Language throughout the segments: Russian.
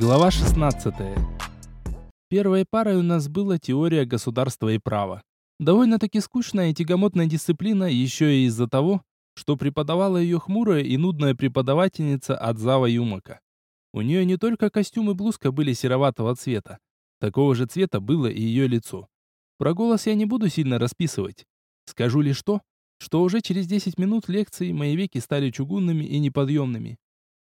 Глава 16. Первой парой у нас была теория государства и права. Довольно-таки скучная и тягомотная дисциплина еще и из-за того, что преподавала ее хмурая и нудная преподавательница Адзава Юмака. У нее не только костюм и блузка были сероватого цвета. Такого же цвета было и ее лицо. Про голос я не буду сильно расписывать. Скажу лишь то, что уже через 10 минут лекции мои веки стали чугунными и неподъемными.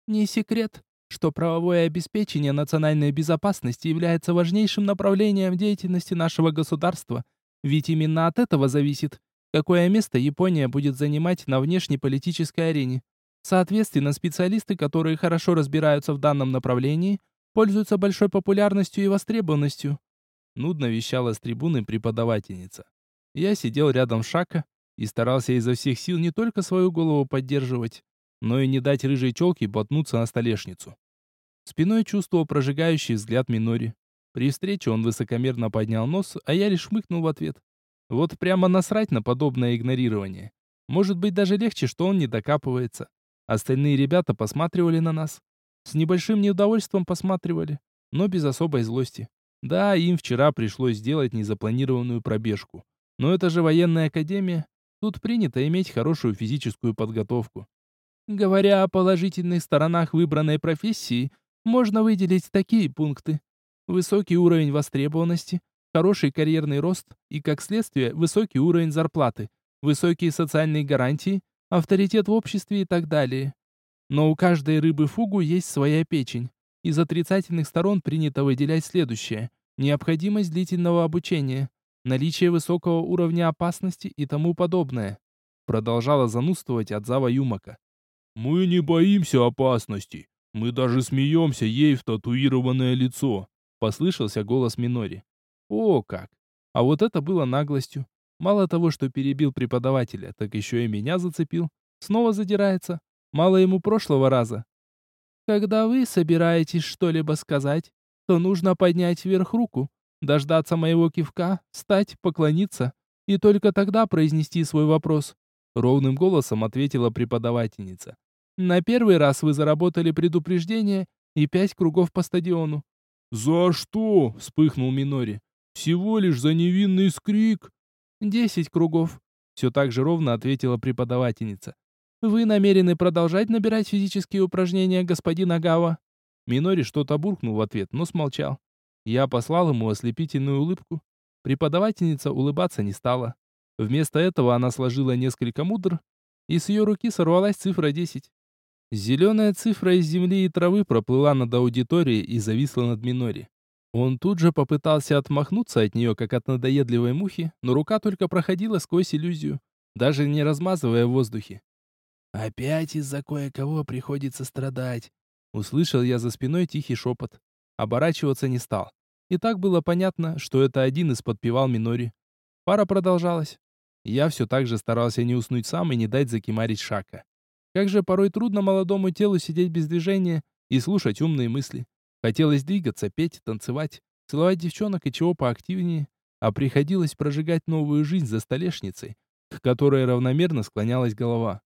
Не секрет, что правовое обеспечение национальной безопасности является важнейшим направлением деятельности нашего государства, ведь именно от этого зависит, какое место Япония будет занимать на внешнеполитической арене. Соответственно, специалисты, которые хорошо разбираются в данном направлении, пользуются большой популярностью и востребованностью. Нудно вещала с трибуны преподавательница. Я сидел рядом с Шака и старался изо всех сил не только свою голову поддерживать, но и не дать рыжей челке ботнуться на столешницу. Спиной чувствовал прожигающий взгляд Минори. При встрече он высокомерно поднял нос, а я лишь хмыкнул в ответ. Вот прямо насрать на подобное игнорирование. Может быть даже легче, что он не докапывается. Остальные ребята посматривали на нас. С небольшим неудовольствием посматривали, но без особой злости. Да, им вчера пришлось сделать незапланированную пробежку. Но это же военная академия. Тут принято иметь хорошую физическую подготовку. Говоря о положительных сторонах выбранной профессии, можно выделить такие пункты. Высокий уровень востребованности, хороший карьерный рост и, как следствие, высокий уровень зарплаты, высокие социальные гарантии, авторитет в обществе и так далее. Но у каждой рыбы фугу есть своя печень. Из отрицательных сторон принято выделять следующее. Необходимость длительного обучения, наличие высокого уровня опасности и тому подобное. Продолжала занудствовать Адзава Юмака. «Мы не боимся опасности. Мы даже смеемся ей в татуированное лицо», — послышался голос Минори. «О, как! А вот это было наглостью. Мало того, что перебил преподавателя, так еще и меня зацепил. Снова задирается. Мало ему прошлого раза. Когда вы собираетесь что-либо сказать, то нужно поднять вверх руку, дождаться моего кивка, встать, поклониться и только тогда произнести свой вопрос. Ровным голосом ответила преподавательница. На первый раз вы заработали предупреждение и пять кругов по стадиону. «За что?» — вспыхнул Минори. «Всего лишь за невинный скрик». «Десять кругов», — все так же ровно ответила преподавательница. «Вы намерены продолжать набирать физические упражнения, господин Агава?» Минори что-то буркнул в ответ, но смолчал. Я послал ему ослепительную улыбку. Преподавательница улыбаться не стала. Вместо этого она сложила несколько мудр, и с ее руки сорвалась цифра десять. Зеленая цифра из земли и травы проплыла над аудиторией и зависла над Минори. Он тут же попытался отмахнуться от нее, как от надоедливой мухи, но рука только проходила сквозь иллюзию, даже не размазывая в воздухе. «Опять из-за кое-кого приходится страдать», — услышал я за спиной тихий шепот. Оборачиваться не стал. И так было понятно, что это один из подпевал Минори. Пара продолжалась. Я все так же старался не уснуть сам и не дать закимарить Шака. Как же порой трудно молодому телу сидеть без движения и слушать умные мысли. Хотелось двигаться, петь, танцевать, целовать девчонок и чего поактивнее, а приходилось прожигать новую жизнь за столешницей, к которой равномерно склонялась голова.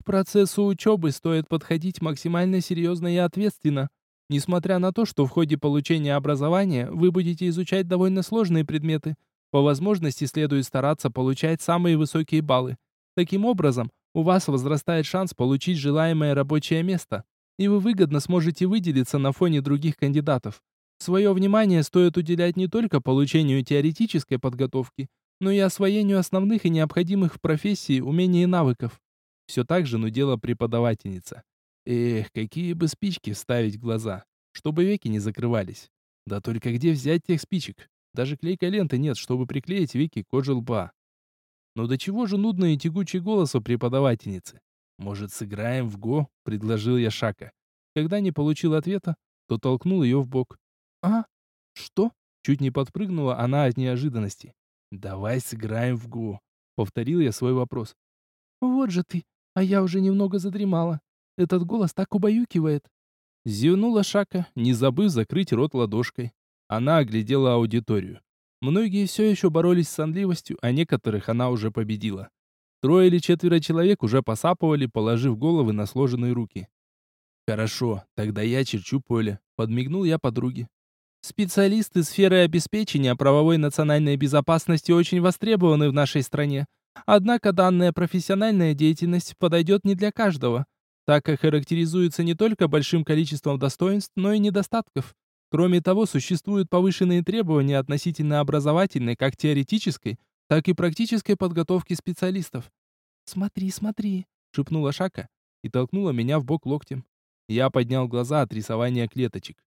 К процессу учебы стоит подходить максимально серьезно и ответственно, несмотря на то, что в ходе получения образования вы будете изучать довольно сложные предметы, по возможности следует стараться получать самые высокие баллы. Таким образом, у вас возрастает шанс получить желаемое рабочее место, и вы выгодно сможете выделиться на фоне других кандидатов. Свое внимание стоит уделять не только получению теоретической подготовки, но и освоению основных и необходимых в профессии умений и навыков. Все так же нудела преподавательница. Эх, какие бы спички вставить в глаза, чтобы веки не закрывались. Да только где взять тех спичек? Даже клейкой ленты нет, чтобы приклеить веки к коже лба. Но до чего же нудный и тягучий голос у преподавательницы? «Может, сыграем в го?» — предложил я Шака. Когда не получил ответа, то толкнул ее в бок. «А? Что?» — чуть не подпрыгнула она от неожиданности. «Давай сыграем в го», — повторил я свой вопрос. «Вот же ты, а я уже немного задремала. Этот голос так убаюкивает». Зевнула Шака, не забыв закрыть рот ладошкой. Она оглядела аудиторию. Многие все еще боролись с сонливостью, а некоторых она уже победила. Трое или четверо человек уже посапывали, положив головы на сложенные руки. Хорошо, тогда я черчу поле. Подмигнул я подруге. Специалисты сферы обеспечения правовой национальной безопасности очень востребованы в нашей стране. Однако данная профессиональная деятельность подойдет не для каждого, так как характеризуется не только большим количеством достоинств, но и недостатков. Кроме того, существуют повышенные требования относительно образовательной, как теоретической, так и практической подготовки специалистов. «Смотри, смотри», — шепнула Шака и толкнула меня в бок локтем. Я поднял глаза от рисования клеточек.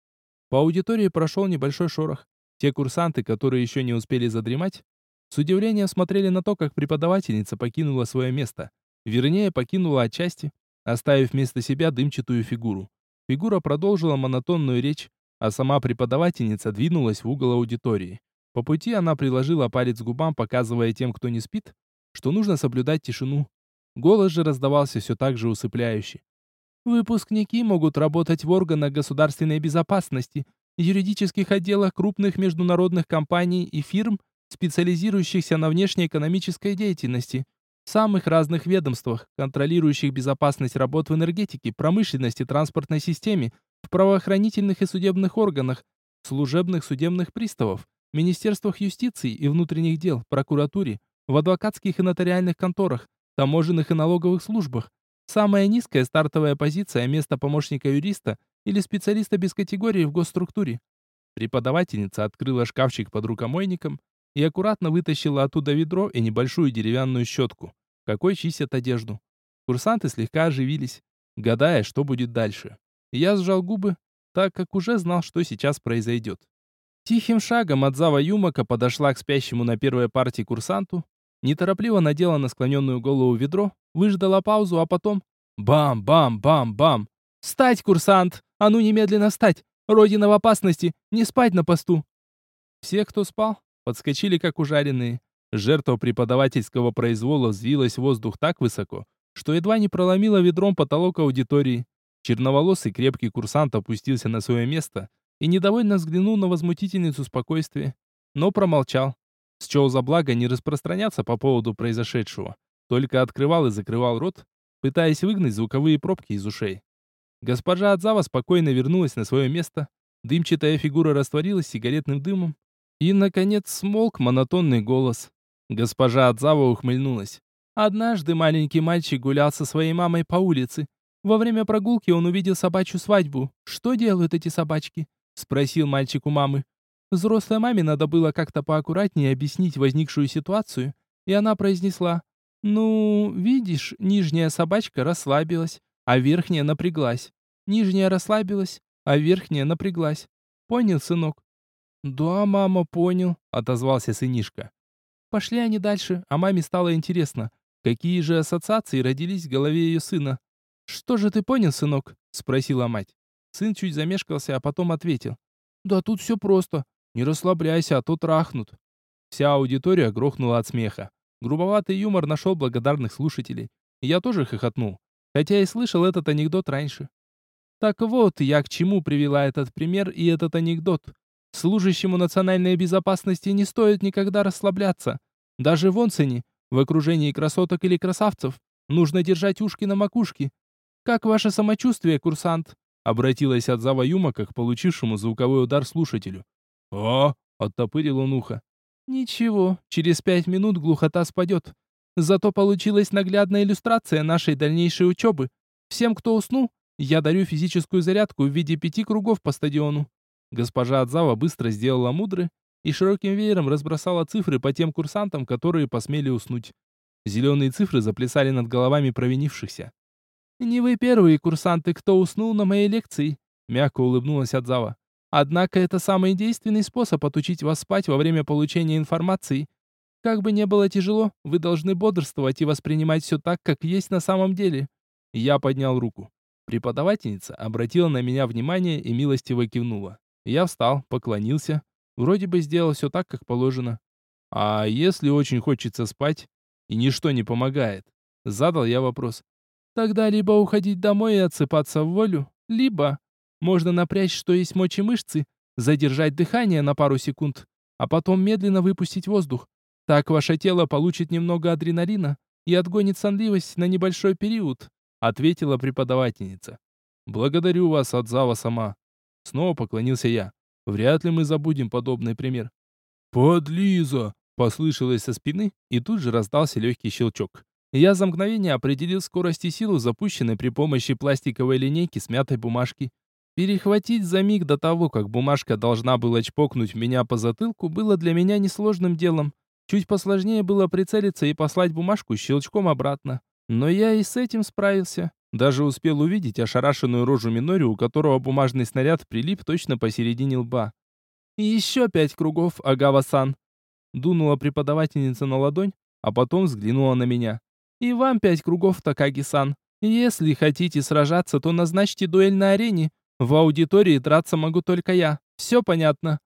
По аудитории прошел небольшой шорох. Те курсанты, которые еще не успели задремать, с удивлением смотрели на то, как преподавательница покинула свое место. Вернее, покинула отчасти, оставив вместо себя дымчатую фигуру. Фигура продолжила монотонную речь, а сама преподавательница двинулась в угол аудитории. По пути она приложила палец к губам, показывая тем, кто не спит, что нужно соблюдать тишину. Голос же раздавался все так же усыпляюще. Выпускники могут работать в органах государственной безопасности, юридических отделах крупных международных компаний и фирм, специализирующихся на внешнеэкономической деятельности, в самых разных ведомствах, контролирующих безопасность работ в энергетике, промышленности, транспортной системе, в правоохранительных и судебных органах, служебных судебных приставов, министерствах юстиции и внутренних дел, прокуратуре, в адвокатских и нотариальных конторах, таможенных и налоговых службах, Самая низкая стартовая позиция – место помощника юриста или специалиста без категории в госструктуре. Преподавательница открыла шкафчик под рукомойником и аккуратно вытащила оттуда ведро и небольшую деревянную щетку, какой чистят одежду. Курсанты слегка оживились, гадая, что будет дальше. Я сжал губы, так как уже знал, что сейчас произойдет. Тихим шагом от зава Юмака подошла к спящему на первой партии курсанту неторопливо надела на склоненную голову ведро, выждала паузу, а потом бам-бам-бам-бам. «Встать, курсант! А ну немедленно встать! Родина в опасности! Не спать на посту!» Все, кто спал, подскочили как ужаленные. Жертва преподавательского произвола взвилась в воздух так высоко, что едва не проломила ведром потолок аудитории. Черноволосый крепкий курсант опустился на свое место и недовольно взглянул на возмутительницу спокойствия, но промолчал. Счел за благо не распространяться по поводу произошедшего. Только открывал и закрывал рот, пытаясь выгнать звуковые пробки из ушей. Госпожа Адзава спокойно вернулась на свое место. Дымчатая фигура растворилась сигаретным дымом. И, наконец, смолк монотонный голос. Госпожа Адзава ухмыльнулась. Однажды маленький мальчик гулял со своей мамой по улице. Во время прогулки он увидел собачью свадьбу. «Что делают эти собачки?» — спросил мальчик у мамы. Взрослой маме надо было как-то поаккуратнее объяснить возникшую ситуацию, и она произнесла, «Ну, видишь, нижняя собачка расслабилась, а верхняя напряглась. Нижняя расслабилась, а верхняя напряглась. Понял, сынок?» «Да, мама, понял», — отозвался сынишка. Пошли они дальше, а маме стало интересно, какие же ассоциации родились в голове ее сына. «Что же ты понял, сынок?» — спросила мать. Сын чуть замешкался, а потом ответил. «Да тут все просто. Не расслабляйся, а то трахнут. Вся аудитория грохнула от смеха. Грубоватый юмор нашел благодарных слушателей. Я тоже хохотнул, хотя и слышал этот анекдот раньше. Так вот, я к чему привела этот пример и этот анекдот. Служащему национальной безопасности не стоит никогда расслабляться. Даже в Онсене, в окружении красоток или красавцев, нужно держать ушки на макушке. Как ваше самочувствие, курсант? Обратилась от Зава Юмака к получившему звуковой удар слушателю. «А?» — оттопырил он ухо. «Ничего, через пять минут глухота спадет. Зато получилась наглядная иллюстрация нашей дальнейшей учебы. Всем, кто уснул, я дарю физическую зарядку в виде пяти кругов по стадиону». Госпожа Адзава быстро сделала мудры и широким веером разбросала цифры по тем курсантам, которые посмели уснуть. Зеленые цифры заплясали над головами провинившихся. «Не вы первые курсанты, кто уснул на моей лекции», — мягко улыбнулась Адзава. Однако это самый действенный способ отучить вас спать во время получения информации. Как бы не было тяжело, вы должны бодрствовать и воспринимать все так, как есть на самом деле. Я поднял руку. Преподавательница обратила на меня внимание и милостиво кивнула. Я встал, поклонился. Вроде бы сделал все так, как положено. А если очень хочется спать, и ничто не помогает? Задал я вопрос. Тогда либо уходить домой и отсыпаться в волю, либо можно напрячь, что есть мочи мышцы, задержать дыхание на пару секунд, а потом медленно выпустить воздух. Так ваше тело получит немного адреналина и отгонит сонливость на небольшой период, ответила преподавательница. Благодарю вас, Адзава сама. Снова поклонился я. Вряд ли мы забудем подобный пример. «Подлиза!» — послышалось со спины, и тут же раздался легкий щелчок. Я за мгновение определил скорость и силу, запущенной при помощи пластиковой линейки с мятой бумажки. Перехватить за миг до того, как бумажка должна была чпокнуть меня по затылку, было для меня несложным делом. Чуть посложнее было прицелиться и послать бумажку щелчком обратно. Но я и с этим справился. Даже успел увидеть ошарашенную рожу Минори, у которого бумажный снаряд прилип точно посередине лба. «И еще пять кругов, Агава-сан!» Дунула преподавательница на ладонь, а потом взглянула на меня. «И вам пять кругов, Такаги-сан. Если хотите сражаться, то назначьте дуэль на арене. В аудитории драться могу только я. Все понятно?»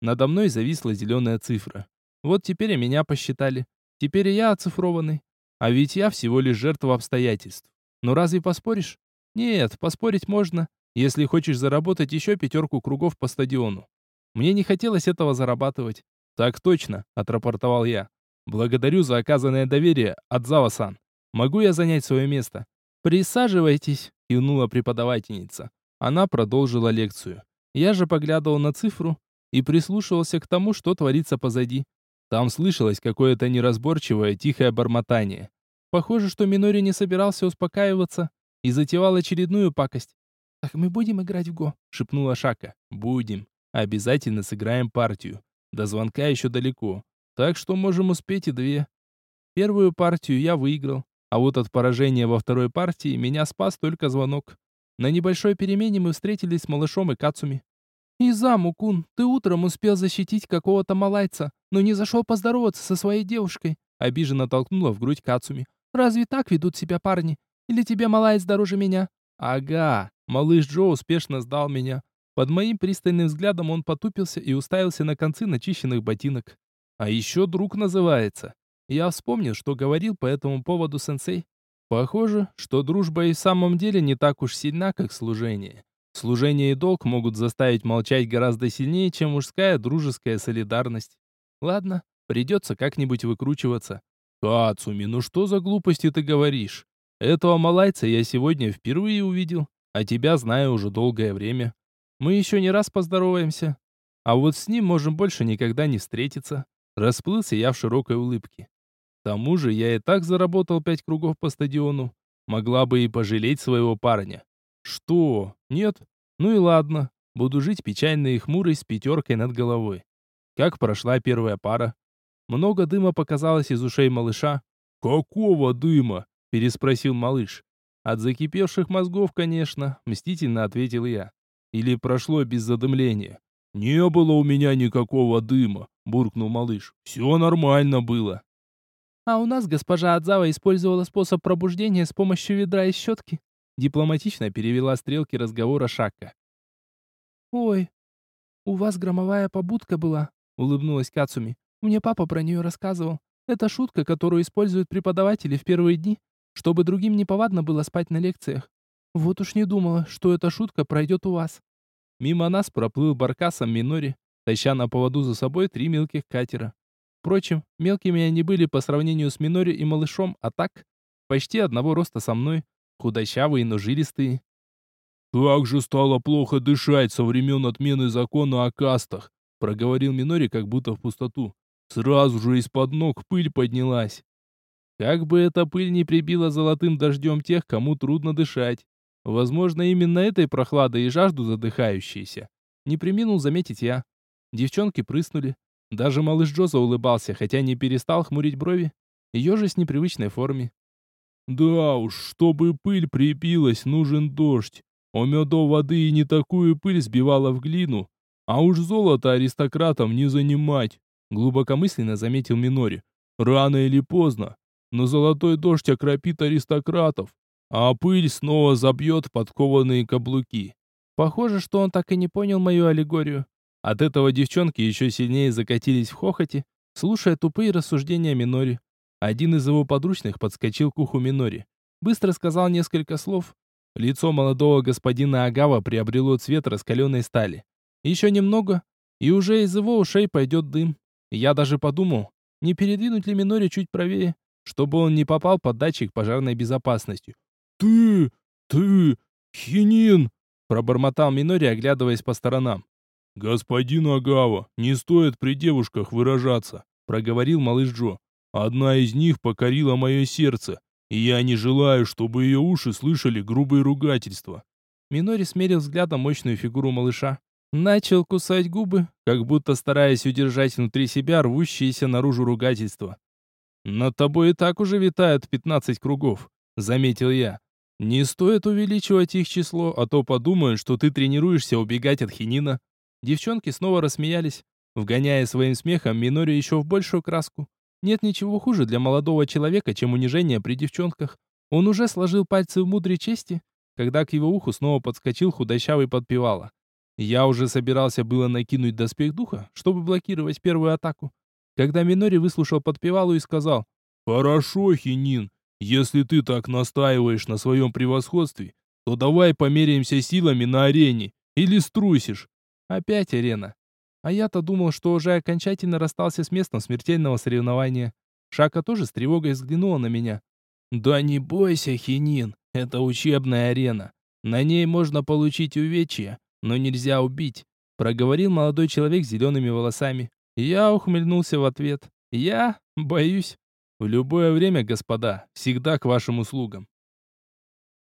Надо мной зависла зеленая цифра. Вот теперь и меня посчитали. Теперь и я оцифрованный. А ведь я всего лишь жертва обстоятельств. Но разве поспоришь? Нет, поспорить можно, если хочешь заработать еще пятерку кругов по стадиону. Мне не хотелось этого зарабатывать. Так точно, отрапортовал я. Благодарю за оказанное доверие, Адзава-сан. Могу я занять свое место? Присаживайтесь, кивнула преподавательница. Она продолжила лекцию. Я же поглядывал на цифру и прислушивался к тому, что творится позади. Там слышалось какое-то неразборчивое, тихое бормотание. Похоже, что Минори не собирался успокаиваться и затевал очередную пакость. «Так мы будем играть в Го?» — шепнула Шака. «Будем. Обязательно сыграем партию. До звонка еще далеко, так что можем успеть и две». Первую партию я выиграл, а вот от поражения во второй партии меня спас только звонок. На небольшой перемене мы встретились с малышом и Кацуми. «Изаму, Кун, ты утром успел защитить какого-то малайца, но не зашел поздороваться со своей девушкой», обиженно толкнула в грудь Кацуми. «Разве так ведут себя парни? Или тебе малайц дороже меня?» «Ага, малыш Джо успешно сдал меня». Под моим пристальным взглядом он потупился и уставился на концы начищенных ботинок. «А еще друг называется». Я вспомнил, что говорил по этому поводу сенсей. Похоже, что дружба и в самом деле не так уж сильна, как служение. Служение и долг могут заставить молчать гораздо сильнее, чем мужская дружеская солидарность. Ладно, придется как-нибудь выкручиваться. Кацуми, ну что за глупости ты говоришь? Этого малайца я сегодня впервые увидел, а тебя знаю уже долгое время. Мы еще не раз поздороваемся. А вот с ним можем больше никогда не встретиться. Расплылся я в широкой улыбке. К тому же я и так заработал пять кругов по стадиону. Могла бы и пожалеть своего парня. Что? Нет? Ну и ладно. Буду жить печальной и хмурой с пятеркой над головой. Как прошла первая пара? Много дыма показалось из ушей малыша. «Какого дыма?» – переспросил малыш. «От закипевших мозгов, конечно», – мстительно ответил я. «Или прошло без задымления?» «Не было у меня никакого дыма», – буркнул малыш. «Все нормально было». А у нас госпожа Адзава использовала способ пробуждения с помощью ведра и щетки. Дипломатично перевела стрелки разговора Шакка. «Ой, у вас громовая побудка была», — улыбнулась Кацуми. «Мне папа про нее рассказывал. Это шутка, которую используют преподаватели в первые дни, чтобы другим неповадно было спать на лекциях. Вот уж не думала, что эта шутка пройдет у вас». Мимо нас проплыл баркасом Минори, таща на поводу за собой три мелких катера. Впрочем, мелкими они были по сравнению с Минори и малышом, а так, почти одного роста со мной, худощавые, но жилистые. «Как же стало плохо дышать со времен отмены закона о кастах», проговорил Минори как будто в пустоту. Сразу же из-под ног пыль поднялась. Как бы эта пыль не прибила золотым дождем тех, кому трудно дышать. Возможно, именно этой прохладой и жажду задыхающиеся. Не приминул заметить я. Девчонки прыснули, даже малыш Джоза улыбался, хотя не перестал хмурить брови. Ее же с непривычной форме. «Да уж, чтобы пыль припилась, нужен дождь. У медов воды и не такую пыль сбивала в глину. А уж золото аристократам не занимать», глубокомысленно заметил Минори. «Рано или поздно. Но золотой дождь окропит аристократов, а пыль снова забьет подкованные каблуки». Похоже, что он так и не понял мою аллегорию. От этого девчонки еще сильнее закатились в хохоте, слушая тупые рассуждения Минори. Один из его подручных подскочил к уху Минори. Быстро сказал несколько слов. Лицо молодого господина Агава приобрело цвет раскаленной стали. Еще немного, и уже из его ушей пойдет дым. Я даже подумал, не передвинуть ли Минори чуть правее, чтобы он не попал под датчик пожарной безопасности. «Ты! Ты! Хинин!» Пробормотал Минори, оглядываясь по сторонам. «Господин Агава, не стоит при девушках выражаться», проговорил малыш Джо. «Одна из них покорила мое сердце, и я не желаю, чтобы ее уши слышали грубые ругательства». Минори смерил взглядом мощную фигуру малыша. Начал кусать губы, как будто стараясь удержать внутри себя рвущиеся наружу ругательства. «Над тобой и так уже витают пятнадцать кругов», — заметил я. «Не стоит увеличивать их число, а то подумают, что ты тренируешься убегать от хинина». Девчонки снова рассмеялись, вгоняя своим смехом Минори еще в большую краску. Нет ничего хуже для молодого человека, чем унижение при девчонках. Он уже сложил пальцы в мудрой чести, когда к его уху снова подскочил худощавый подпевала. Я уже собирался было накинуть доспех духа, чтобы блокировать первую атаку, когда Минори выслушал подпевалу и сказал «Хорошо, Хинин, если ты так настаиваешь на своем превосходстве, то давай померяемся силами на арене, или струсишь?» Опять арена. А я-то думал, что уже окончательно расстался с местом смертельного соревнования. Шака тоже с тревогой взглянула на меня. «Да не бойся, Хинин, это учебная арена. На ней можно получить увечья, но нельзя убить», проговорил молодой человек с зелеными волосами. Я ухмыльнулся в ответ. «Я? Боюсь. В любое время, господа, всегда к вашим услугам».